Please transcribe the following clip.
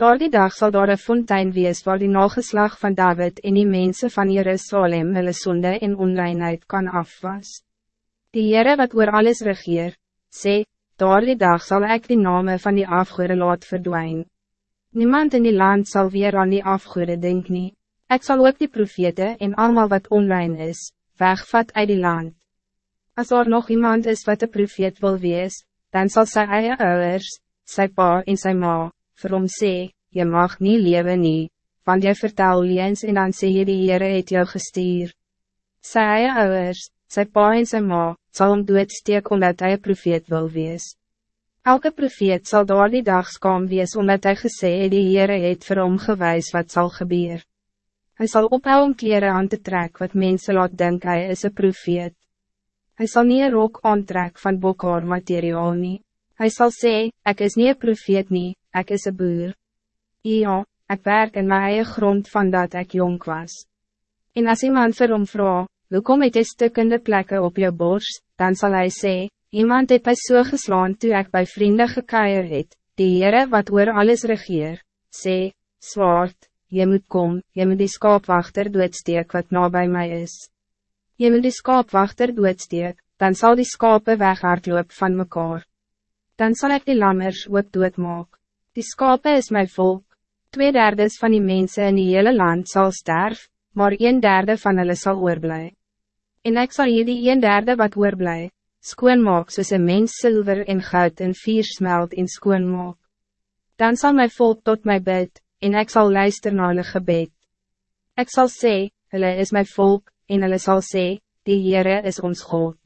Door die dag zal daar een fontein wees waar die nageslag van David en die mensen van Jerusalem hulle sonde en onreinheid kan afwas. Die Heere wat oor alles regeer, sê, door die dag zal ik die name van die afgoede laat verdwijnen. Niemand in die land zal weer aan die afgoede denk nie. Ek sal ook die profete en allemaal wat onrein is, wegvat uit die land. Als er nog iemand is wat de profeet wil wees, dan zal sy eie ouders, sy pa en sy ma, vir hom sê, jy mag niet leven nie, want jy vertel liens en dan sê jy die Heere het jou gestuur. Sy eie ouders, sy pa en sy ma, sal hom doodsteek omdat hy een profeet wil wees. Elke profeet zal door die dag skam wees omdat hy gesê het die Heere het vir hom gewys wat zal gebeuren. Hij zal ophou om kleren aan te trekken wat mensen laat denken hij is een profeet. Hij zal niet een rok aantrek van bokhaar materiaal nie. Hij zal zeggen, ik is niet een profeet nie, ik is een boer. Ja, ik werk in mijn eigen grond van dat ik jong was. En als iemand vir hom vraag, hoe kom het die stukkende plekken op je borst, dan zal hij zeggen, iemand het mij so geslaan toe ik bij vrienden gekeier het, die Heere wat oor alles regeer, sê, zwaard, je moet kom, je moet die skaapwachter doodsteek wat na bij mij is. Je moet die skaapwachter doodsteek, dan zal die skape weghardloop van mekaar. Dan zal ik die lammers ook doodmaak. Die skape is mijn volk. Twee derdes van die mensen in die hele land zal sterf, maar een derde van hulle zal oorblij. En ik zal die een derde wat oorblij, skoon maak soos een mens zilver en goud en vier smelt in skoon maak. Dan zal mijn volk tot mij bid, en ik zal luisteren naar hulle gebed. Ik zal zeggen, hulle is mijn volk, en hulle zal zeggen, die Heere is ons God.